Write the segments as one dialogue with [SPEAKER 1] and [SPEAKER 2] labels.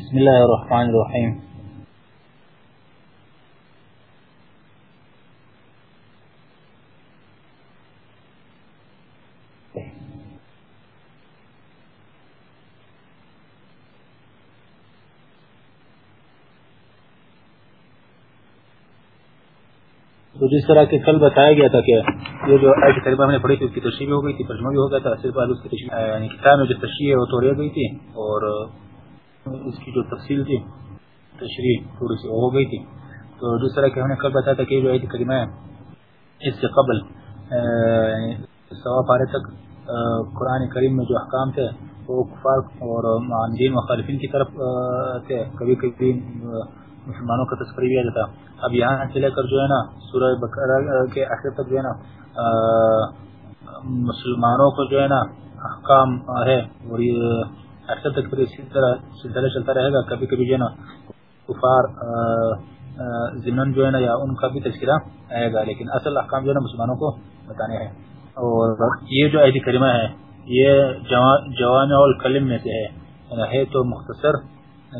[SPEAKER 1] بسم اللہ الرحمن الرحیم تو جس طرح کہ کل بتایا گیا تھا کہ یہ جو آیت کریمہ ہم نے پڑھی تھی، اس کی تشریح بھی ہو گئی تھی ترجمہ بھی ہو گیا تھا صرف اس کی تشریح یعنی کتاب میں جو تشریح ہے، وہ توڑی گئی تھی اور اس کی جو تفصیل تھی، تشریح تھوڑی سی ہو گئی تھی۔ تو جس طرح کہ ہم نے کل بتایا تھا کہ جو آیت کریمہ ہے، اس سے قبل سوا پارے تک قرآن کریم میں جو احکام تھے، وہ کفار اور معاندین مخالفین کی طرف تھے۔ کبھی کبھی مسلمانوں کا تذکری بھی آ جاتا۔ اب یہاں سے لے کر جو ہے نا، سورہ بقرہ کے آخر تک جو ہے نا مسلمانوں کو جو ہے نا، احکام ہے، اور یہ اکثر تک پھر اسی طرح سلسلہ چلتا رہے گا، کبھی کبھی جو ہے نا، کفار ضمن جو ہے نا، یا ان کا بھی تذکرہ آئے گا، لیکن اصل احکام جو ہے نا، مسلمانوں کو بتانے ہیں۔ اور یہ جو عید کریمہ ہے، یہ جوان الکلم میں سے ہے۔ یعنی ہے تو مختصر،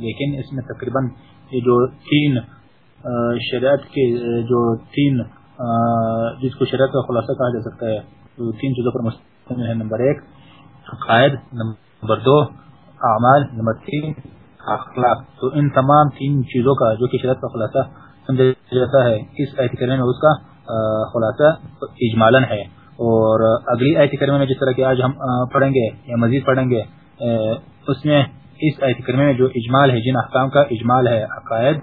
[SPEAKER 1] لیکن اس میں تقریباً یہ جو تین شریعت کے، جو تین جس کو شریعت کا خلاصہ کہا جا سکتا ہے تین چیزوں پر مستمل ہے۔ نمبر ایک عقائد نمبر دو اعمال، نمبر تین، اخلاق. تو ان تمام تین چیزوں کا جو کہ شریعت کا خلاصہ سمجھا جاتا ہے، اس آیت کریمہ میں اس کا خلاصہ اجمالاً ہے۔ اور اگلی آیت کریمہ میں جس طرح کہ آج ہم پڑھیں گے یا مزید پڑھیں گے اس میں اس آیت کریمہ میں جو اجمال ہے، جن احکام کا اجمال ہے، عقائد،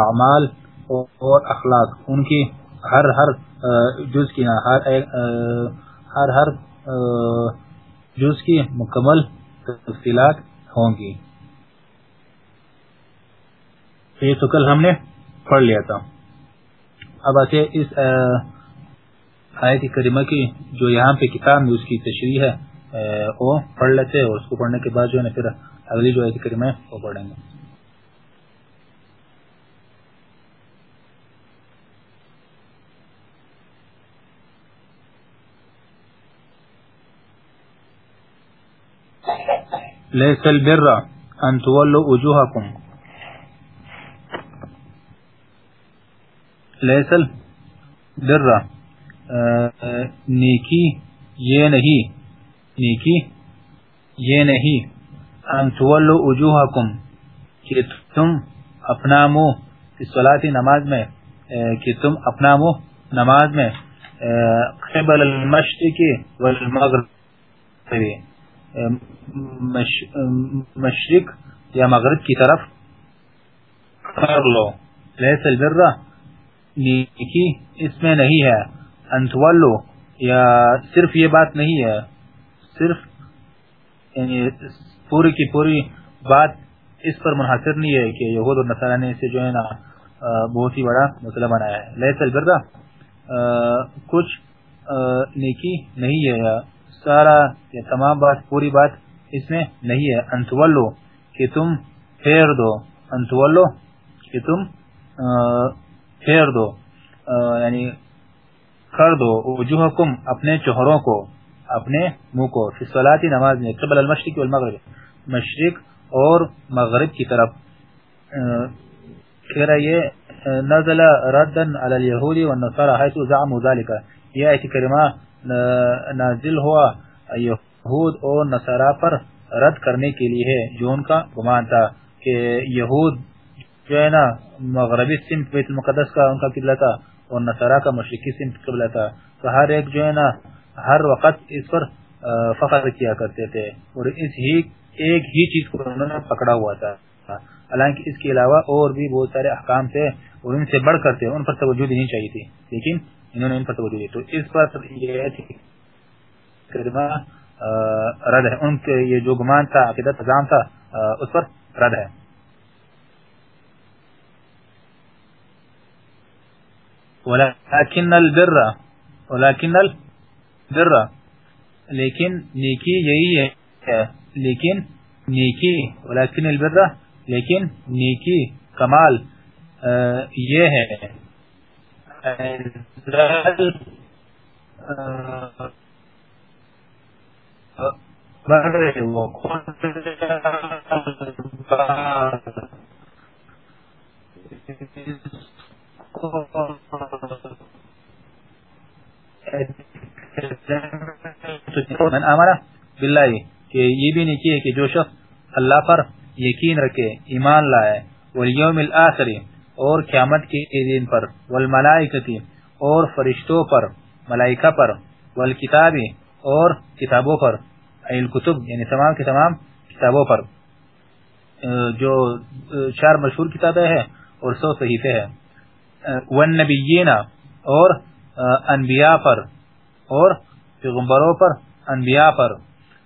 [SPEAKER 1] اعمال اور اخلاق، ان کی ہر ہر جز کی ہر ہر جز کی مکمل تفصیلات ہوں گی۔ یہ تو کل ہم نے پڑھ لیا تھا۔ اب آتے اس آیت کریمہ کی جو یہاں پہ کتاب میں اس کی تشریح ہے وہ پڑھ لیتے اور اس کو پڑھنے کے بعد جو ہے پھر اگلی جو آیت کریمہ ہے، وہ پڑھیں گے۔ ليس البر ان تولوا وجوهكم ليس البر نیکی یہ نہیں، نیکی یہ نہیں. ان تولوا وجوهكم کہ تم اپنا منہ صلاتی نماز میں کہ تم اپنا منہ نماز میں قبل المشرق والمغرب. مشرق یا مغرب کی طرف کر لو۔ لیس البر نیکی اس میں نہیں ہے۔ انتولو یا صرف یہ بات نہیں ہے۔ صرف یعنی پوری کی پوری بات اس پر منحصر نہیں ہے کہ یہود اور نصارہ نے اسے جو ہے نا بہت ہی بڑا مسئلہ بنایا ہے۔ لیس البر کچھ نیکی نہیں ہے۔ سارا یا تمام بات پوری بات اس میں نہیں ہے۔ انتولو، کہ تم پھیر دو۔ انتولو، کہ تم پھیر دو۔ یعنی کر دو۔ وجوہکم، اپنے چہروں کو، اپنے منہ کو۔ فی نماز میں، قبل المشرق والمغرب۔ مشرق اور مغرب کی طرف۔ کہہ رہا یہ نزل ردن علی الیہودی والنصارى حیث زعموا ذالک یہ ایت کریمہ نازل ہوا یہود اور نصارہ پر رد کرنے کے لیے جو ان کا گمان تھا کہ یہود جو ہے نا، مغربی سمت، بیت المقدس کا ان کا قبلہ تھا اور نصارہ کا مشرقی سمت قبلہ تھا۔ تو ہر ایک جو ہے نا، ہر وقت اس پر فخر کیا کرتے تھے اور اس ہی، ایک ہی چیز کو انہوں نے پکڑا ہوا تھا۔ حالانکہ اس کے علاوہ اور بھی بہت سارے احکام تھے اور ان سے بڑھ کر تھے، ان پر توجہ دینی چاہیے تھی۔ لیکن انہوں نے ان پر توجہ دی۔ تو اس پر یہ رد ہے۔ ان کے یہ جو گمان تھا عقیدت نظام تھا اس پر رد ہے۔ ولكن البر ولكن البر۔ لیکن نیکی یہی ہے لیکن نیکی، ولكن البر۔ لیکن نیکی کمال یہ ہے من آمنا کہ یہ بھی نہیں کیے کہ جو شخص اللہ پر یقین رکھے، ایمان لائے، والیوم الاخر اور قیامت کے دن پر والملائکتی اور فرشتوں پر، ملائکہ پر والکتابی اور کتابوں پر الکتب یعنی تمام کے تمام کتابوں پر۔ جو چار مشہور کتابیں ہیں اور سو صحیفے ہیں۔ والنبیین اور انبیاء پر اور پیغمبروں پر، انبیاء پر۔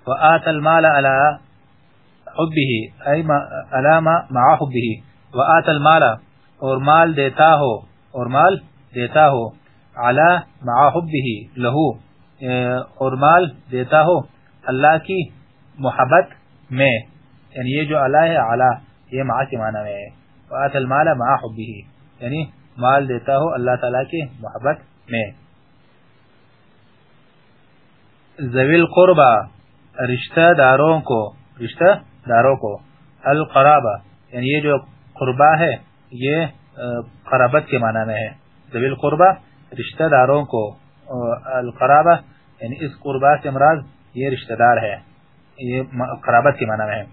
[SPEAKER 1] وآت المال على حبه ای علامہ مع حبه۔ وآت المال اور مال دیتا ہو، اور مال دیتا ہو، علی مع لہو اور مال دیتا ہو اللہ کی محبت میں یعنی یہ جو علی ہے، علی، یہ مع کے معنی میں ہے۔ وآت المال مع حبه یعنی مال دیتا ہو اللہ تعالی کی محبت میں۔ زویل قربہ رشتہ داروں کو، رشتہ داروں کو، القرابہ یعنی یہ جو قربہ ہے یہ قرابت کے معنی میں ہے۔ زویل قربہ رشتہ داروں کو القرابہ یعنی اس قربہ سے مراد یہ رشتہ دار ہے۔ یہ قرابت کے معنی میں ہے۔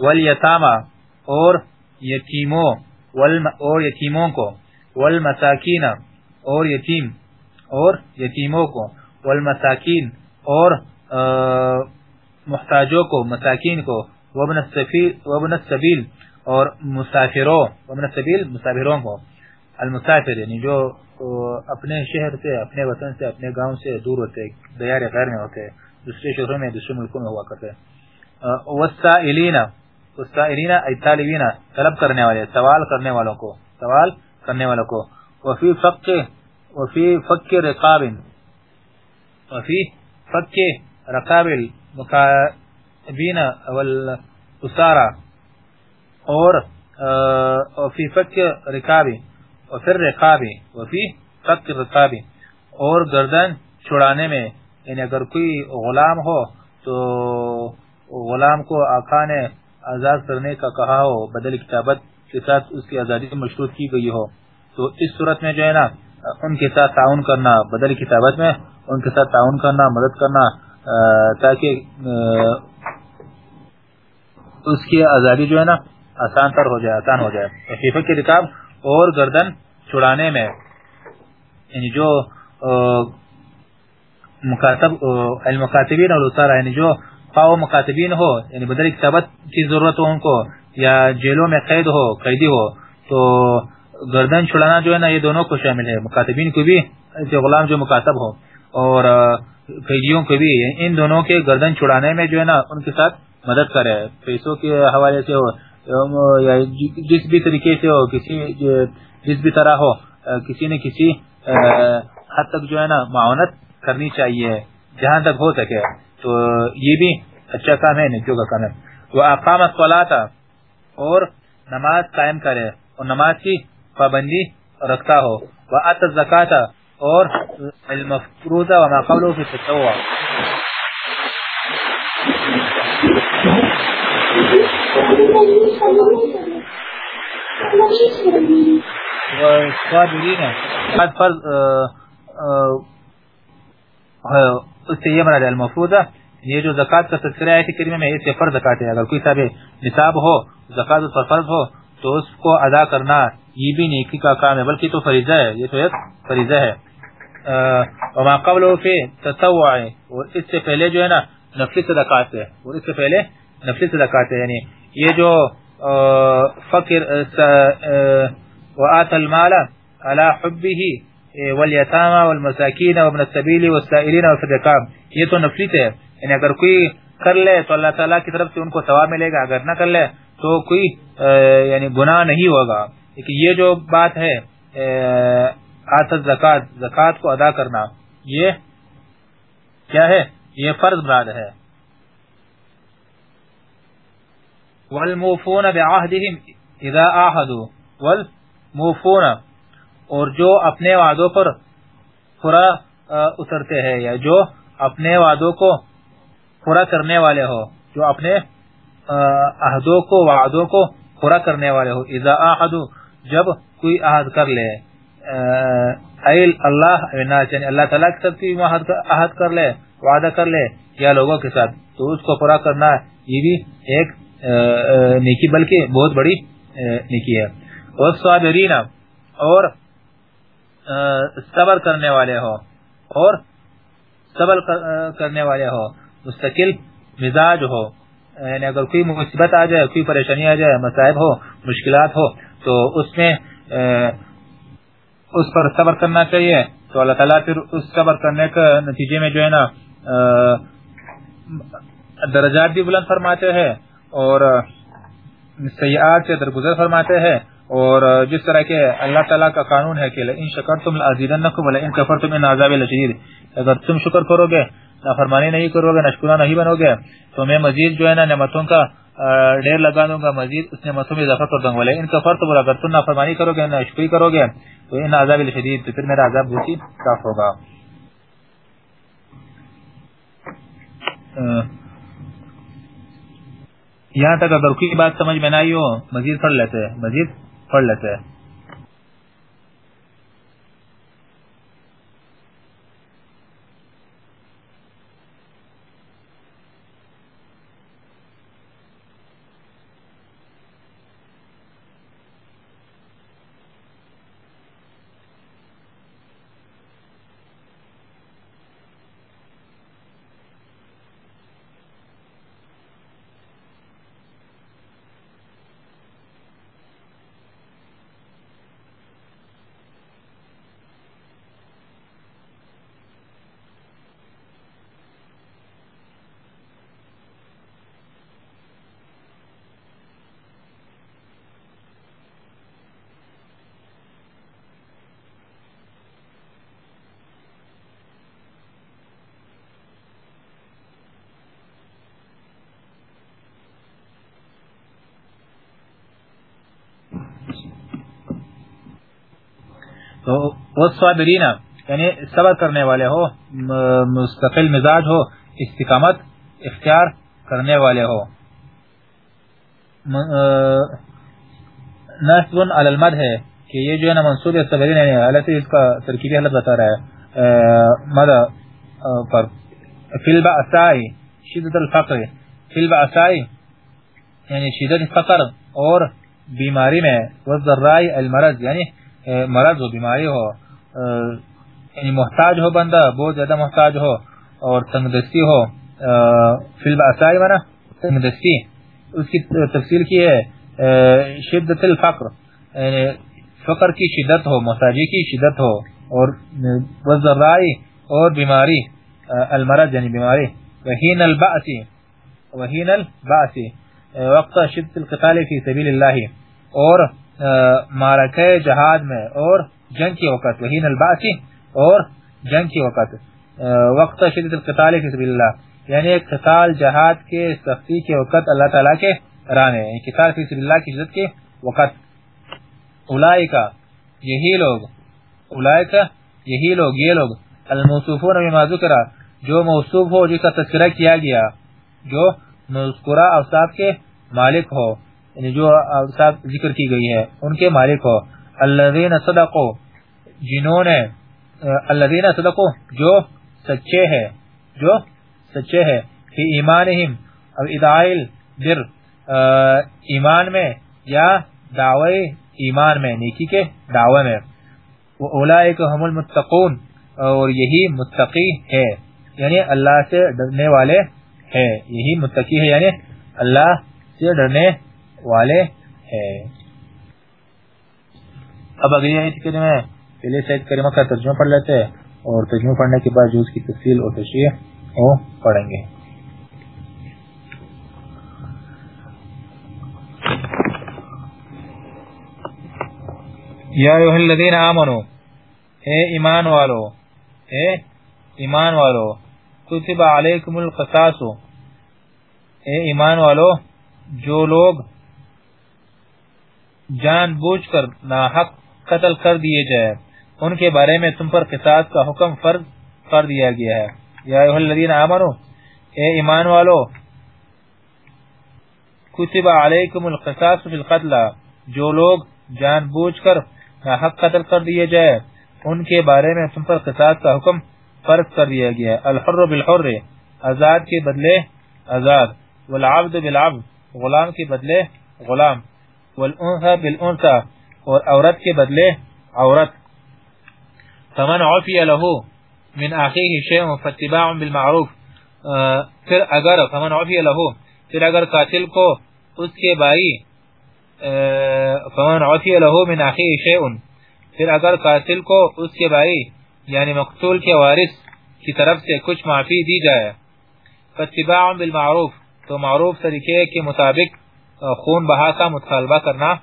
[SPEAKER 1] والیتامہ اور یتیموں اور یتیموں کو۔ والمساکین، اور یتیم، اور یتیموں کو۔ والمساکین، اور محتاجوں کو، مساکین کو۔ وابن السبیل اور مسافروں وابن السبیل مسافروں کو۔ المسافر یعنی جو اپنے شہر سے، اپنے وطن سے، اپنے گاؤں سے دور ہوتے، دیار غیر میں ہوتے، دوسرے شہروں میں، دوسرے ملکوں میں ہوا کرتے۔ والسائلین والسائلین، ای طالبین، طلب کرنے والے، سوال کرنے والوں کو، سوال کرنے والوں کو۔ وفی فق وفی فق رقاب، وفی فق رقاب المكاتبين والاسارة اور وفي فك رقابی وفي الرقابی وفي فك رقابی، اور گردن چھڑانے میں یعنی اگر کوئی غلام ہو تو غلام کو آقا نے آزاد کرنے کا کہا ہو، بدل کتابت کے ساتھ اس کی آزادی مشروط کی گئی ہو، تو اس صورت میں جو ہے نا، ان کے ساتھ تعاون کرنا، بدل کتابت میں ان کے ساتھ تعاون کرنا، مدد کرنا تاکہ اس کی آزادی جو ہے نا آسان تر ہو جائے، آسان ہو جائے۔ حقیقت کی رکاب اور گردن چھڑانے میں یعنی جو مکاتب المکاتبین اور یعنی جو پاؤ مکاتبین ہو یعنی بدل کتابت کی ضرورت ہو ان کو، یا جیلوں میں قید ہو، قیدی ہو، تو گردن چھڑانا جو ہے نا، یہ دونوں کو شامل ہے۔ مکاتبین کو بھی غلام، جو مکاتب ہو، اور قیدیوں کو بھی، ان دونوں کے گردن چھڑانے میں جو ہے نا، ان کے ساتھ مدد کرے۔ پیسوں کے حوالے سے ہو یا جس بھی طریقے سے ہو، کسی، جس بھی طرح ہو، کسی نے کسی، حد تک جو ہے نا، معاونت کرنی چاہیے، جہاں تک ہو سکے۔ تو یہ بھی اچھا کام ہے نیچوں کا کام ہے۔ وہ اقام اور نماز قائم کرے اور نماز کی پابندی رکھتا ہو۔ وہ ات زکاتا اور المفروضہ وما قبلو فی تتوع فرض اس سے یہ مراد المفروضہ یہ جو زکاة کا تذکرہ آیت کریمہ میں اس سے فرض زکاة ہے اگر کوئی صاحب نصاب ہو زکاة اس پر فرض ہو، تو اس کو ادا کرنا، یہ بھی نیکی کا کام ہے، بلکہ تو فریضہ ہے۔ یہ تو ایک فریضہ ہے وما قبل فی تطوع اور اس سے پہلے جو ہے نا نفلی صدقات ہے اور اس سے پہلے نفلی صدقات ہے۔ یعنی یہ جو فقر وآت المال على حبه والیتامى والمساکین وابن السبیل والسائلین والصدقام یہ تو نفلی ہے یعنی اگر کوئی کر لے تو اللہ تعالیٰ کی طرف سے ان کو ثواب ملے گا، اگر نہ کر لے تو کوئی یعنی گناہ نہیں ہوگا۔ لیکن یہ جو بات ہے آتت زکات زکات کو ادا کرنا، یہ کیا ہے؟ یہ فرض مراد ہے۔ والموفون بعہدہم، اذا آہدو، والموفون، اور جو اپنے وعدوں پر پورا اترتے ہیں، یا جو اپنے وعدوں کو پورا کرنے والے ہو جو اپنے عہدوں کو، وعدوں کو پورا کرنے والے ہو اذا آہدو، جب کوئی عہد کر لے ایل اللہ یعنی اللہ تعالیٰ کے ساتھ کوئی عہد کر لے، وعدہ کر لے، یا لوگوں کے ساتھ، تو اس کو پورا کرنا یہ بھی ایک نیکی، بلکہ بہت بڑی نیکی ہے۔ اور صابرین اور صبر کرنے والے ہو، اور صبر کرنے والے ہو، مستقل مزاج ہو۔ یعنی اگر کوئی مصیبت آ جائے، کوئی پریشانی آ جائے مسائب ہو، مشکلات ہو، تو اس میں اس پر صبر کرنا چاہیے۔ تو اللہ تعالیٰ پھر اس صبر کرنے کے نتیجے میں جو ہے نا درجات بھی بلند فرماتے ہیں۔ اور سیاحت سے درگزر فرماتے ہیں اور جس طرح کے اللہ تعالیٰ کا قانون ہے کہ ان شکر تم ان کفر تم ان عذاب لشدید۔ اگر تم شکر کرو گے، نافرمانی نہیں کرو گے نشکرہ نہیں بنو گے، تو میں مزید جو ہے نا نعمتوں کا ڈیر لگا دوں گا، مزید اس نعمتوں میں اضافہ کر دوں گا۔ ان کفر تو اگر تم نافرمانی کرو گے، نشکری کرو گے، تو ان عذاب لشدید، تو پھر میرا عذاب بہت ہی صاف ہوگا۔ یہاں تک اگر کی بات سمجھ میں نہ آئی ہو، مزید پڑھ لیتے، مزید پڑھ لیتے۔ ہیں وہ یعنی صبر کرنے والے ہو مستقل مزاج ہو، استقامت اختیار کرنے والے ہو۔ نصب علی المد ہے کہ یہ جو ہے نا منصوب صابرین یعنی حالت اس کا ترکیبی حالت بتا رہا ہے۔ مد پر فی البعثائی شدت الفقر۔ فی البعثائی یعنی شدت فقر اور بیماری میں۔ والذرائی المرض یعنی مرض ہو، بیماری ہو یعنی محتاج ہو بندہ، بہت زیادہ محتاج ہو اور تنگ دستی ہو فلم آسائی مانا تنگ دستی اس کی تفصیل کی ہے شدت الفقر یعنی فقر کی شدت ہو، محتاجی کی شدت ہو اور وزرائی اور بیماری المرض یعنی بیماری۔ وحین البعثی وحین البعثی وقت شدت القتال فی سبیل اللہ اور مارکہ جہاد میں اور جنگ کے وقت، وحین الباسی اور جنگ کے وقت وقت شدت القتال فی سبیل اللہ یعنی قتال جہاد کے سختی کے وقت اللہ تعالیٰ کے رانے یعنی قتال فی سبیل اللہ کی شدت کے وقت۔ اولائکہ، یہی لوگ، اولائکہ، یہی لوگ، یہ لوگ، الموصوفون بما ذکر، جو موصوف ہو، جس کا تذکرہ کیا گیا، جو مذکورہ اوصاف کے مالک ہو۔ یعنی جو ساتھ ذکر کی گئی ہے، ان کے مالک ہو۔ الذین صدقو جنہوں نے، الذین صدقو جو سچے ہیں، جو سچے ہیں، فی ایمانہم، او ادعائل در ایمان میں یا دعوی ایمان میں، نیکی کے دعوی میں۔ اولئک هم المتقون، اور یہی متقی ہے یعنی اللہ سے ڈرنے والے ہے یہی متقی ہے یعنی اللہ سے ڈرنے والے ہے اب اگلی آیت کریمہ ہے۔ پہلے سید کریمہ کا ترجمہ پڑھ لیتے ہیں اور ترجمہ پڑھنے کے بعد جو اس کی تفصیل اور تشریح وہ پڑھیں گے۔ یا ایوہ الذین آمنوا اے ایمان والو، اے ایمان والو، کتب علیکم القصاص۔ اے ایمان والو، جو لوگ جان بوجھ کر ناحق قتل کر دیے جائے۔ ان کے بارے میں تم پر قصاص کا حکم فرض کر دیا گیا ہے۔ یا ایوہ الذین آمنوا اے ایمان والو، کتب علیکم القصاص فی القتل، جو لوگ جان بوجھ کر ناحق قتل کر دیے جائے، ان کے بارے میں تم پر قصاص کا حکم فرض کر دیا گیا ہے۔ الحر بالحر، آزاد کے بدلے آزاد، والعبد بالعبد، غلام کے بدلے غلام۔ والأنثى بالأنثى والاورد کے بدلے عورت فمن عفی له من اخیه شیء فاتباع بالمعروف. آه، پھر اگر فمن عفی له پھر اگر قاتل کو اس کے بھائی آه، فمن عفی له من اخیه شیء پھر اگر قاتل کو اس کے بھائی یعنی مقتول کے وارث کی طرف سے کچھ معافی دی جائے. فاتباع بالمعروف تو معروف طریقے کے مطابق خون بہا کا، مطالبہ کرنا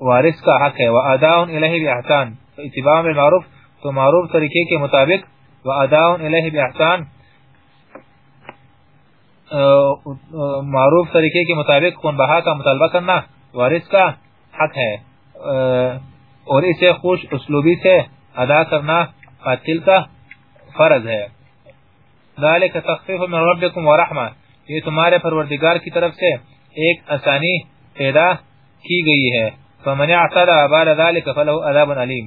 [SPEAKER 1] وارث کا حق ہے۔ وَأَدَاءٌ إِلَيْهِ بِأَحْسَانِ اتباع بالمعروف تو معروف طریقے کے مطابق وَأَدَاءٌ إِلَيْهِ بِأَحْسَانِ معروف طریقے کے مطابق خون بہا کا مطالبہ کرنا وارث کا حق ہے۔ اور اسے خوش اسلوبی سے ادا کرنا قاتل کا فرض ہے۔ ذالک تخفیف من ربکم ورحمہ یہ تمہارے پروردگار کی طرف سے ایک آسانی پیدا کی گئی ہے۔ فمن اعتدى بعد ذلك فله عذاب علیم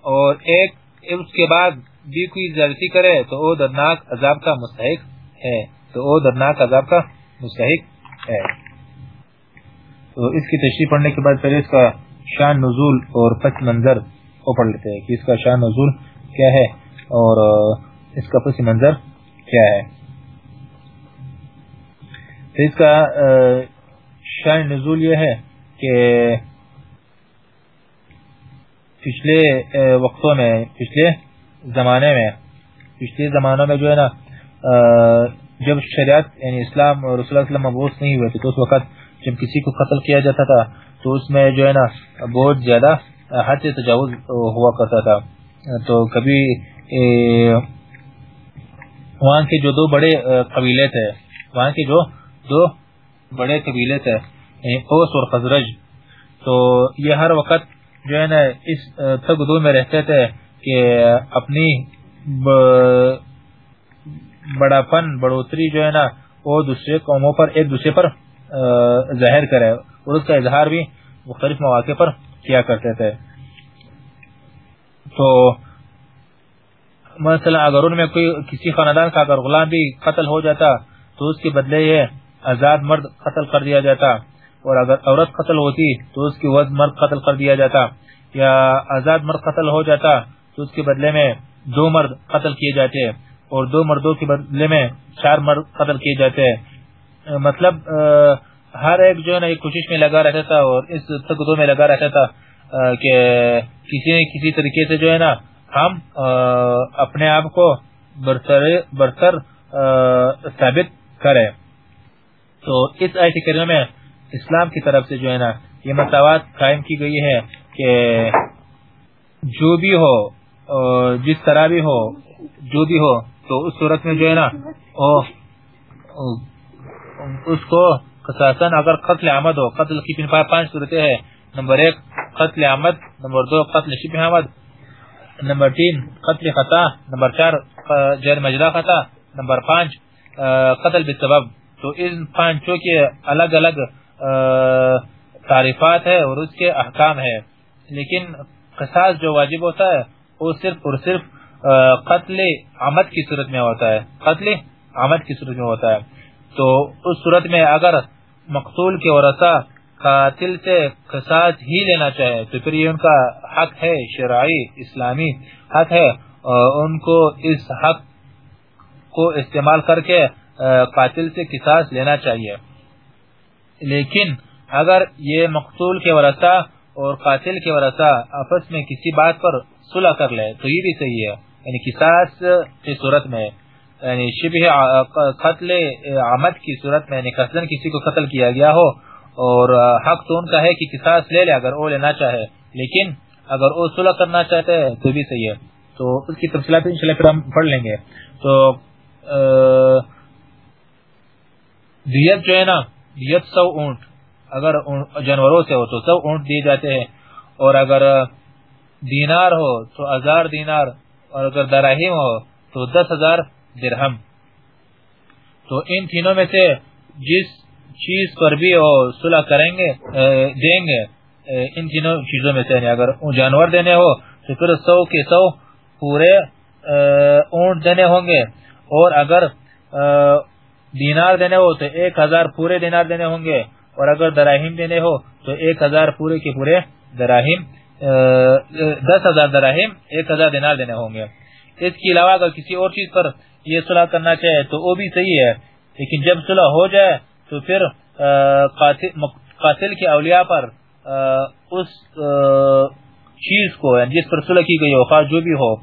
[SPEAKER 1] اور ایک اس کے بعد بھی کوئی زیادتی کرے تو وہ درناک عذاب کا مستحق ہے۔ تو وہ درناک عذاب کا مستحق ہے۔ تو اس کی تشریح پڑھنے کے بعد پہلے اس کا شان نزول اور پس منظر کو پڑھ لیتے ہیں کہ اس کا شان نزول کیا ہے اور اس کا پس منظر کیا ہے۔ اس کا شان نزول یہ ہے کہ پچھلے وقتوں میں، پچھلے زمانے میں، پچھلے زمانوں میں جو ہے نا جب شریعت یعنی اسلام اور رسول اللہ وسلم مبعوث نہیں ہوئے تھے، تو اس وقت جب کسی کو قتل کیا جاتا تھا، تو اس میں جو ہے نا، بہت زیادہ حد سے تجاوز ہوا کرتا تھا۔ تو کبھی وہاں کے جو دو بڑے قبیلے تھے، وہاں کے جو دو بڑے قبیلے تھے یعنی اوس اور خزرج۔ تو یہ ہر وقت جو ہے نا، اس تھک دو میں رہتے تھے کہ اپنی بڑا پن بڑوتری جو ہے نا، وہ دوسرے قوموں پر، ایک دوسرے پر ظاہر کرے۔ اور اس کا اظہار بھی مختلف مواقع پر کیا کرتے تھے۔ تو مثلا اگر ان میں کوئی کسی خاندان کا اگر غلام بھی قتل ہو جاتا، تو اس کے بدلے یہ آزاد مرد قتل کر دیا جاتا اور اگر عورت قتل ہوتی تو اس کی وز مرد قتل کر دیا جاتا یا آزاد مرد قتل ہو جاتا تو اس کے بدلے میں دو مرد قتل کیے جاتے اور دو مردوں کے بدلے میں چار مرد قتل کیے جاتے مطلب ہر ایک جو ہے نا کوشش میں لگا رہتا تھا اور اس تقدو میں لگا رہتا تھا کہ کسی نہ کسی طریقے سے جو ہے نا، ہم اپنے آپ کو برتر برتر ثابت کریں۔ تو اس آیت کریمہ میں اسلام کی طرف سے جو ہے نا یہ مساوات قائم کی گئی ہے کہ جو بھی ہو جس طرح بھی ہو، جو بھی ہو، تو اس صورت میں جو ہے نا اس کو قصاصاً اگر قتل عمد ہو، قتل کی پانچ صورتیں ہیں۔ نمبر ایک، قتل عمد نمبر دو، قتل شبہ عمد نمبر تین، قتل خطا، نمبر چار جیر مجرا خطا، نمبر پانچ قتل بسبب تو ان پانچوں کے الگ الگ تعریفات ہے اور اس کے احکام ہے لیکن قصاص جو واجب ہوتا ہے، وہ صرف اور صرف قتل عمد کی صورت میں ہوتا ہے۔ قتل عمد کی صورت میں ہوتا ہے۔ تو اس صورت میں اگر مقتول کے ورثہ قاتل سے قصاص ہی لینا چاہے، تو پھر یہ ان کا حق ہے، شرعی، اسلامی حق ہے۔ ان کو اس حق کو استعمال کر کے قاتل سے قصاص لینا چاہیے۔ لیکن اگر یہ مقتول کے ورثہ اور قاتل کے ورثہ آپس میں کسی بات پر صلح کر لے، تو یہ بھی صحیح ہے۔ یعنی قصاص کی صورت میں یعنی شبہ قتل عمد کی صورت میں یعنی قصدن کسی کو قتل کیا گیا ہو، اور حق تو ان کا ہے کہ قصاص لے لے اگر وہ لینا چاہے۔ لیکن اگر وہ صلح کرنا چاہتے ہیں، تو بھی صحیح ہے۔ تو اس کی تفصیلات انشاءاللہ پھر ہم پڑھ لیں گے۔ تو دیت جو ہے نا، دیت سو اونٹ۔ اگر جانوروں سے ہو تو سو اونٹ دیے جاتے ہیں۔ اور اگر دینار ہو تو ہزار دینار۔ اور اگر دراہیم ہو تو دس ہزار درہم۔ تو ان تینوں میں سے جس چیز پر بھی وہ صلح کریں گے دیں گے ان تینوں چیزوں میں سے یعنی اگر جانور دینے ہو تو پھر سو کے سو پورے اونٹ دینے ہوں گے۔ اور اگر دینار دینے ہو تو ایک ہزار پورے دینار دینے ہوں گے۔ اور اگر دراہیم دینے ہو تو ایک ہزار پورے کے پورے دراہیم دس ہزار دراہیم ایک ہزار دینار دینے ہوں گے۔ اس کے علاوہ اگر کسی اور چیز پر یہ صلح کرنا چاہے تو وہ بھی صحیح ہے۔ لیکن جب صلح ہو جائے تو پھر قاتل کے اولیاء پر اس چیز کو یعنی جس پر صلح کی گئی ہو، خواہ جو بھی ہو،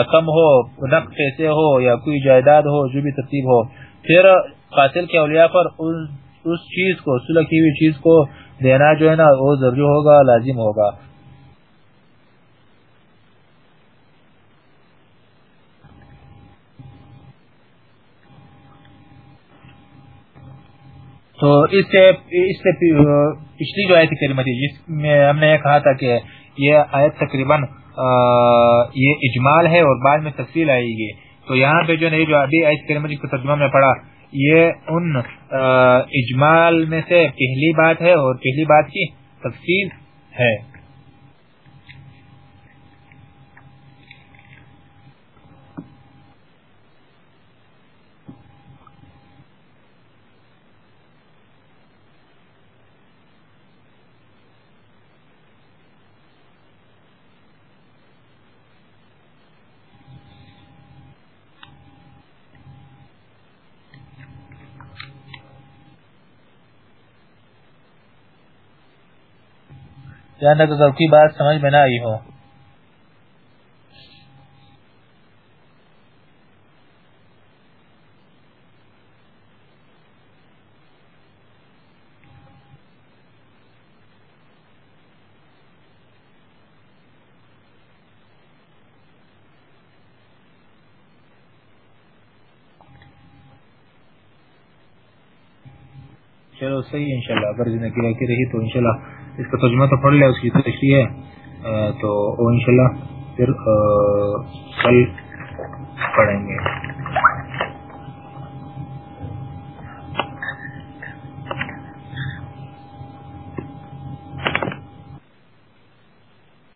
[SPEAKER 1] رقم ہو، نقد پیسے ہو یا کوئی جائیداد ہو، جو بھی ترتیب ہو پھر قاتل کے اولیاء پر اس چیز کو صلح کی ہوئی چیز کو دینا جو ہے نا وہ ضروری ہوگا، لازم ہوگا۔ تو اس سے اس سے پچھلی جو آیت کریمہ تھی، جس میں ہم نے کہا تھا کہ یہ آیت تقریباً یہ اجمال ہے اور بعد میں تفصیل آئے گی۔ تو یہاں پہ جو نہیں جو ابھی آیت کریمہ جس کو ترجمہ میں پڑھا، یہ ان اجمال میں سے پہلی بات ہے اور پہلی بات کی تفصیل ہے۔ جہاں تک اگر کوئی بات سمجھ میں نہ آئی ہو۔ چلو صحیح انشاءاللہ اگر زندگی باقی رہی تو انشاءاللہ اس کا ترجمہ تو پڑھ لیا اس کی تشریح ہے۔ تو وہ انشاءاللہ پھر کل پڑھیں گے۔